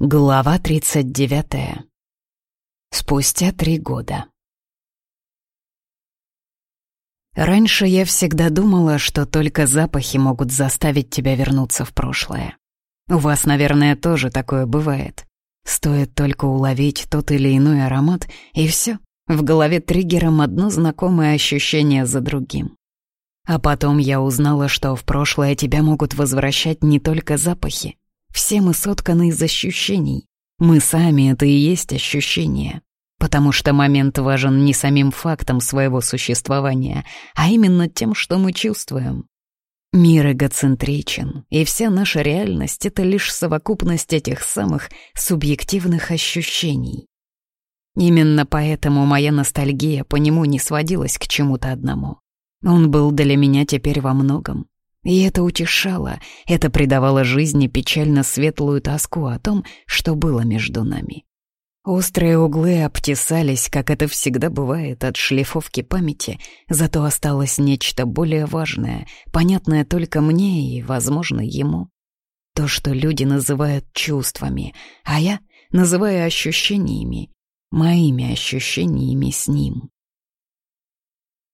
Глава 39. Спустя три года. Раньше я всегда думала, что только запахи могут заставить тебя вернуться в прошлое. У вас, наверное, тоже такое бывает. Стоит только уловить тот или иной аромат, и все. В голове триггером одно знакомое ощущение за другим. А потом я узнала, что в прошлое тебя могут возвращать не только запахи, все мы сотканы из ощущений. Мы сами — это и есть ощущения. Потому что момент важен не самим фактом своего существования, а именно тем, что мы чувствуем. Мир эгоцентричен, и вся наша реальность — это лишь совокупность этих самых субъективных ощущений. Именно поэтому моя ностальгия по нему не сводилась к чему-то одному. Он был для меня теперь во многом. И это утешало, это придавало жизни печально светлую тоску о том, что было между нами. Острые углы обтесались, как это всегда бывает от шлифовки памяти, зато осталось нечто более важное, понятное только мне и, возможно, ему. То, что люди называют чувствами, а я называю ощущениями, моими ощущениями с ним.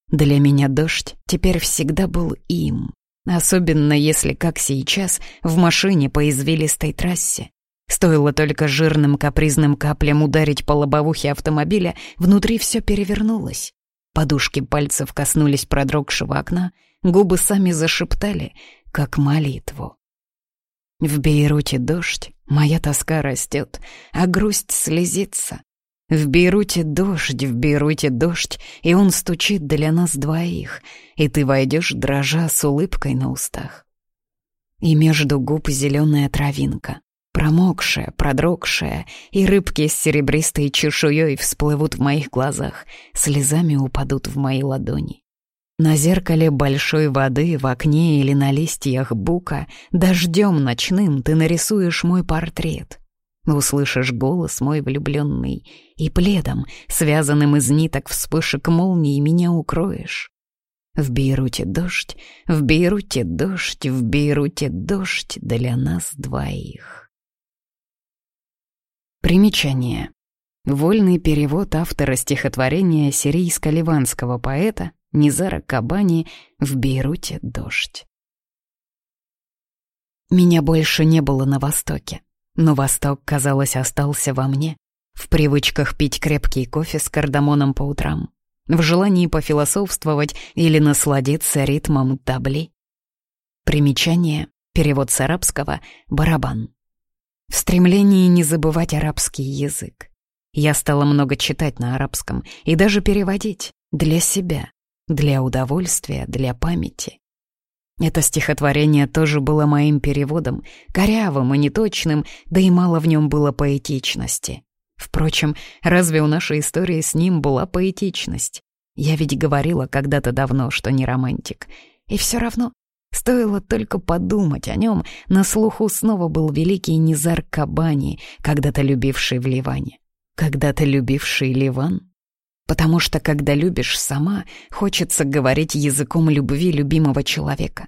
Для меня дождь теперь всегда был им, Особенно если, как сейчас, в машине по извилистой трассе. Стоило только жирным капризным каплям ударить по лобовухе автомобиля, внутри все перевернулось. Подушки пальцев коснулись продрогшего окна, губы сами зашептали, как молитву. В Бейруте дождь, моя тоска растет, а грусть слезится. В Бейруте дождь, в Бейруте дождь, и он стучит для нас двоих, и ты войдешь, дрожа с улыбкой на устах. И между губ зеленая травинка, промокшая, продрогшая, и рыбки с серебристой чешуей всплывут в моих глазах, слезами упадут в мои ладони. На зеркале большой воды, в окне или на листьях бука, дождем ночным ты нарисуешь мой портрет. Услышишь голос мой влюбленный, и пледом, связанным из ниток вспышек молнии, меня укроешь. В Бейруте дождь, в Бейруте дождь, в Бейруте дождь для нас двоих. Примечание. Вольный перевод автора стихотворения сирийско-ливанского поэта Низара Кабани «В Бейруте дождь». Меня больше не было на Востоке. Но Восток, казалось, остался во мне, в привычках пить крепкий кофе с кардамоном по утрам, в желании пофилософствовать или насладиться ритмом табли. Примечание, перевод с арабского «барабан». В стремлении не забывать арабский язык. Я стала много читать на арабском и даже переводить для себя, для удовольствия, для памяти. Это стихотворение тоже было моим переводом, корявым и неточным, да и мало в нем было поэтичности. Впрочем, разве у нашей истории с ним была поэтичность? Я ведь говорила когда-то давно, что не романтик. И все равно, стоило только подумать о нем, на слуху снова был великий Низар Кабани, когда-то любивший в Ливане. Когда-то любивший Ливан. Потому что, когда любишь сама, хочется говорить языком любви любимого человека.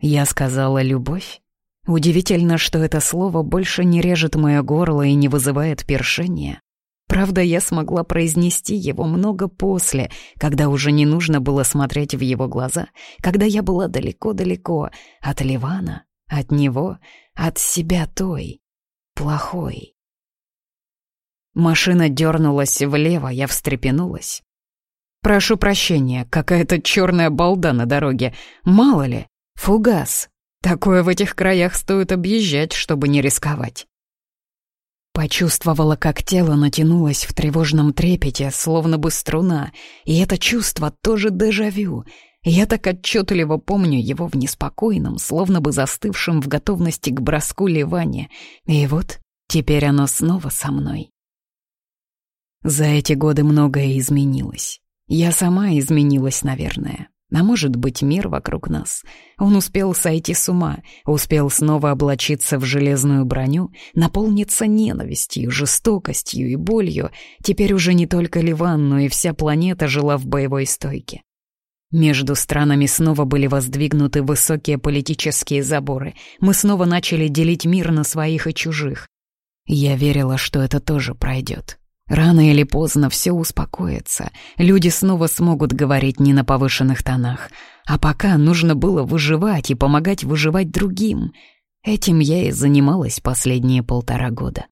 Я сказала «любовь». Удивительно, что это слово больше не режет мое горло и не вызывает першения. Правда, я смогла произнести его много после, когда уже не нужно было смотреть в его глаза, когда я была далеко-далеко от Ливана, от него, от себя той, плохой. Машина дернулась влево, я встрепенулась. «Прошу прощения, какая-то черная балда на дороге. Мало ли, фугас. Такое в этих краях стоит объезжать, чтобы не рисковать». Почувствовала, как тело натянулось в тревожном трепете, словно бы струна, и это чувство тоже дежавю. Я так отчетливо помню его в неспокойном, словно бы застывшем в готовности к броску ливане. И вот теперь оно снова со мной. За эти годы многое изменилось. Я сама изменилась, наверное. А может быть, мир вокруг нас. Он успел сойти с ума, успел снова облачиться в железную броню, наполниться ненавистью, жестокостью и болью. Теперь уже не только Ливан, но и вся планета жила в боевой стойке. Между странами снова были воздвигнуты высокие политические заборы. Мы снова начали делить мир на своих и чужих. Я верила, что это тоже пройдет. Рано или поздно все успокоится, люди снова смогут говорить не на повышенных тонах, а пока нужно было выживать и помогать выживать другим. Этим я и занималась последние полтора года.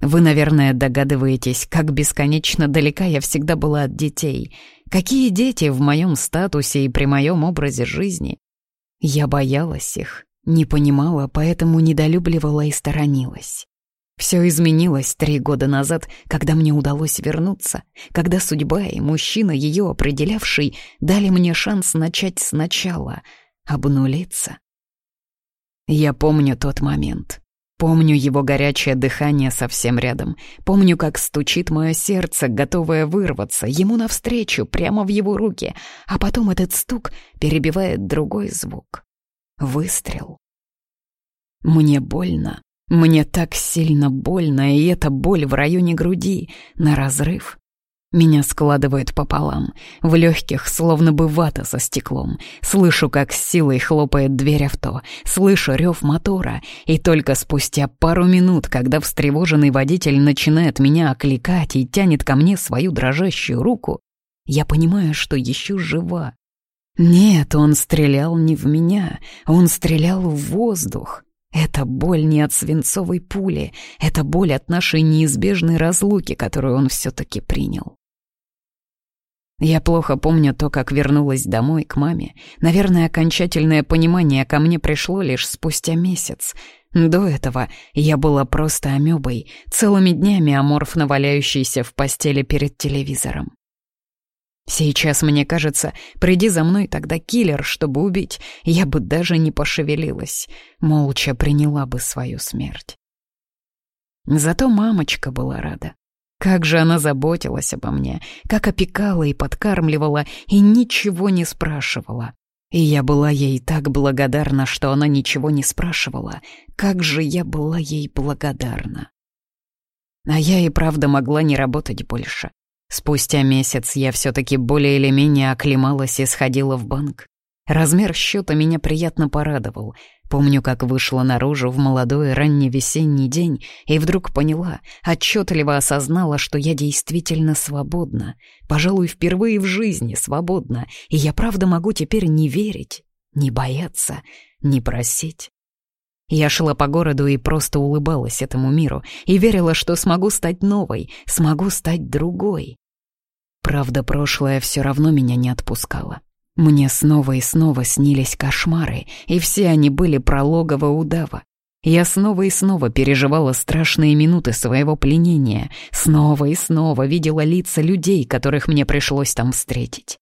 Вы, наверное, догадываетесь, как бесконечно далека я всегда была от детей. Какие дети в моем статусе и при моем образе жизни? Я боялась их, не понимала, поэтому недолюбливала и сторонилась. Все изменилось три года назад, когда мне удалось вернуться, когда судьба и мужчина, ее определявший, дали мне шанс начать сначала, обнулиться. Я помню тот момент. Помню его горячее дыхание совсем рядом. Помню, как стучит мое сердце, готовое вырваться, ему навстречу, прямо в его руки. А потом этот стук перебивает другой звук. Выстрел. Мне больно. Мне так сильно больно, и эта боль в районе груди, на разрыв. Меня складывает пополам, в легких словно бы вата со стеклом. Слышу, как с силой хлопает дверь авто, слышу рев мотора, и только спустя пару минут, когда встревоженный водитель начинает меня окликать и тянет ко мне свою дрожащую руку, я понимаю, что еще жива. Нет, он стрелял не в меня, он стрелял в воздух. Это боль не от свинцовой пули, это боль от нашей неизбежной разлуки, которую он все-таки принял. Я плохо помню то, как вернулась домой к маме. Наверное, окончательное понимание ко мне пришло лишь спустя месяц. До этого я была просто амебой, целыми днями аморфно валяющейся в постели перед телевизором. Сейчас, мне кажется, приди за мной тогда киллер, чтобы убить, я бы даже не пошевелилась, молча приняла бы свою смерть. Зато мамочка была рада. Как же она заботилась обо мне, как опекала и подкармливала, и ничего не спрашивала. И я была ей так благодарна, что она ничего не спрашивала. Как же я была ей благодарна. А я и правда могла не работать больше. Спустя месяц я все-таки более или менее оклемалась и сходила в банк. Размер счета меня приятно порадовал. Помню, как вышла наружу в молодой ранний весенний день и вдруг поняла, отчетливо осознала, что я действительно свободна. Пожалуй, впервые в жизни свободна, и я правда могу теперь не верить, не бояться, не просить. Я шла по городу и просто улыбалась этому миру и верила, что смогу стать новой, смогу стать другой. Правда, прошлое все равно меня не отпускало. Мне снова и снова снились кошмары, и все они были про логово удава. Я снова и снова переживала страшные минуты своего пленения, снова и снова видела лица людей, которых мне пришлось там встретить.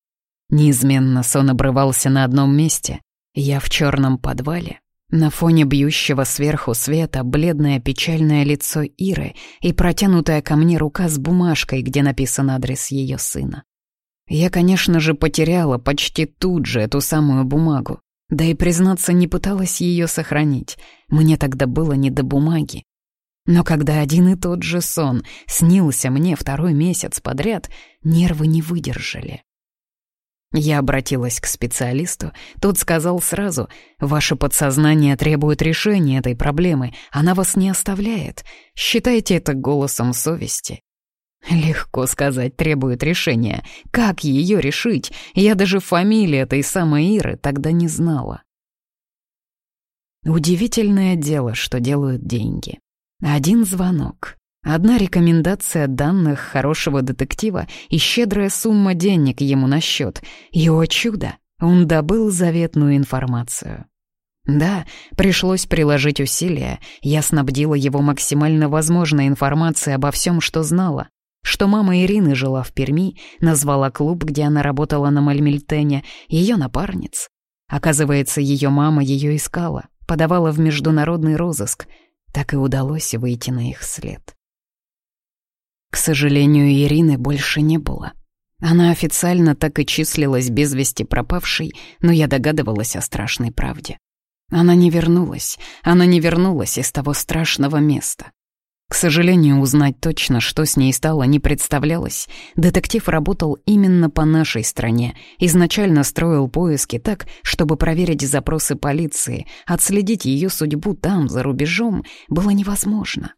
Неизменно сон обрывался на одном месте. Я в черном подвале, на фоне бьющего сверху света бледное печальное лицо Иры и протянутая ко мне рука с бумажкой, где написан адрес ее сына. Я, конечно же, потеряла почти тут же эту самую бумагу, да и, признаться, не пыталась ее сохранить. Мне тогда было не до бумаги. Но когда один и тот же сон снился мне второй месяц подряд, нервы не выдержали. Я обратилась к специалисту. Тот сказал сразу, «Ваше подсознание требует решения этой проблемы. Она вас не оставляет. Считайте это голосом совести». Легко сказать, требует решения. Как ее решить? Я даже фамилии этой самой Иры тогда не знала. Удивительное дело, что делают деньги. Один звонок, Одна рекомендация данных хорошего детектива и щедрая сумма денег ему на счет. И, о чудо, он добыл заветную информацию. Да, пришлось приложить усилия. Я снабдила его максимально возможной информацией обо всем, что знала. Что мама Ирины жила в Перми, назвала клуб, где она работала на Мальмельтене, ее напарниц. Оказывается, ее мама ее искала, подавала в международный розыск. Так и удалось выйти на их след. К сожалению, Ирины больше не было. Она официально так и числилась без вести пропавшей, но я догадывалась о страшной правде. Она не вернулась, она не вернулась из того страшного места. К сожалению, узнать точно, что с ней стало, не представлялось. Детектив работал именно по нашей стране. Изначально строил поиски так, чтобы проверить запросы полиции. Отследить ее судьбу там, за рубежом, было невозможно.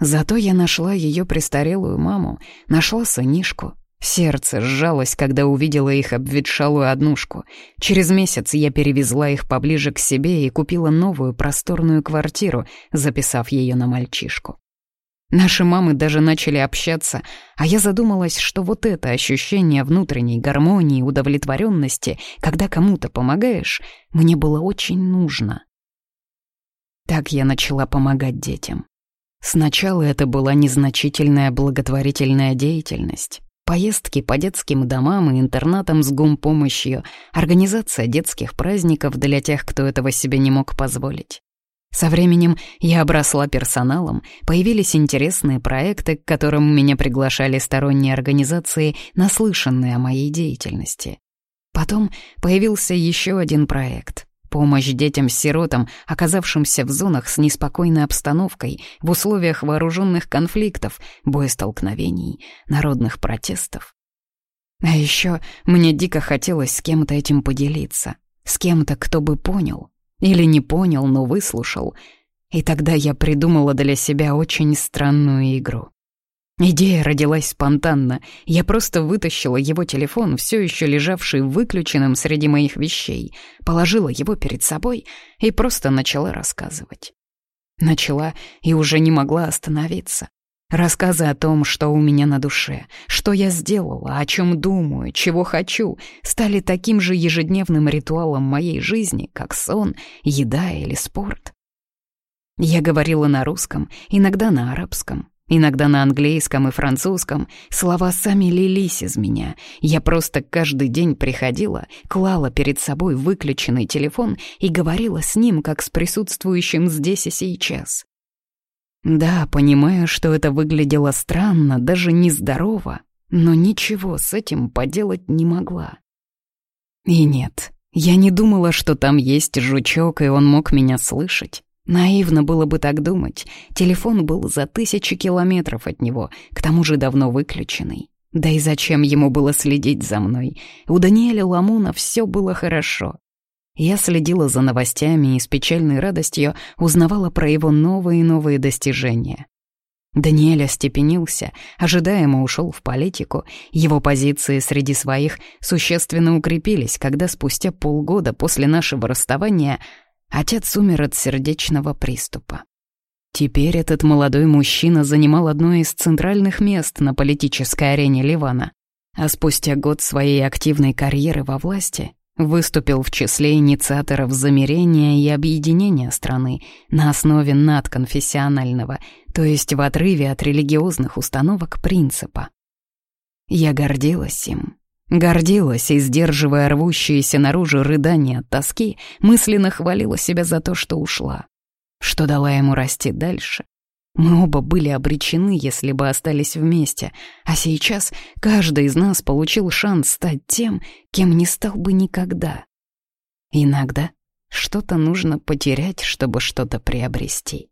Зато я нашла ее престарелую маму, нашла сынишку. Сердце сжалось, когда увидела их обветшалую однушку. Через месяц я перевезла их поближе к себе и купила новую просторную квартиру, записав ее на мальчишку. Наши мамы даже начали общаться, а я задумалась, что вот это ощущение внутренней гармонии и удовлетворенности, когда кому-то помогаешь, мне было очень нужно. Так я начала помогать детям. Сначала это была незначительная благотворительная деятельность. Поездки по детским домам и интернатам с гумпомощью, организация детских праздников для тех, кто этого себе не мог позволить. Со временем я обросла персоналом, появились интересные проекты, к которым меня приглашали сторонние организации, наслышанные о моей деятельности. Потом появился еще один проект Помощь детям-сиротам, оказавшимся в зонах с неспокойной обстановкой, в условиях вооруженных конфликтов, боестолкновений, народных протестов. А еще мне дико хотелось с кем-то этим поделиться, с кем-то, кто бы понял. Или не понял, но выслушал. И тогда я придумала для себя очень странную игру. Идея родилась спонтанно. Я просто вытащила его телефон, все еще лежавший выключенным среди моих вещей, положила его перед собой и просто начала рассказывать. Начала и уже не могла остановиться. Рассказы о том, что у меня на душе, что я сделала, о чем думаю, чего хочу, стали таким же ежедневным ритуалом моей жизни, как сон, еда или спорт. Я говорила на русском, иногда на арабском, Иногда на английском и французском слова сами лились из меня. Я просто каждый день приходила, клала перед собой выключенный телефон и говорила с ним, как с присутствующим здесь и сейчас. Да, понимаю, что это выглядело странно, даже нездорово, но ничего с этим поделать не могла. И нет, я не думала, что там есть жучок, и он мог меня слышать. Наивно было бы так думать. Телефон был за тысячи километров от него, к тому же давно выключенный. Да и зачем ему было следить за мной? У Даниэля Ламуна все было хорошо. Я следила за новостями и с печальной радостью узнавала про его новые и новые достижения. Даниэль остепенился, ожидаемо ушел в политику, его позиции среди своих существенно укрепились, когда спустя полгода после нашего расставания Отец умер от сердечного приступа. Теперь этот молодой мужчина занимал одно из центральных мест на политической арене Ливана, а спустя год своей активной карьеры во власти выступил в числе инициаторов замирения и объединения страны на основе надконфессионального, то есть в отрыве от религиозных установок принципа. Я гордилась им, Гордилась и, сдерживая рвущиеся наружу рыдания от тоски, мысленно хвалила себя за то, что ушла, что дала ему расти дальше. Мы оба были обречены, если бы остались вместе, а сейчас каждый из нас получил шанс стать тем, кем не стал бы никогда. Иногда что-то нужно потерять, чтобы что-то приобрести.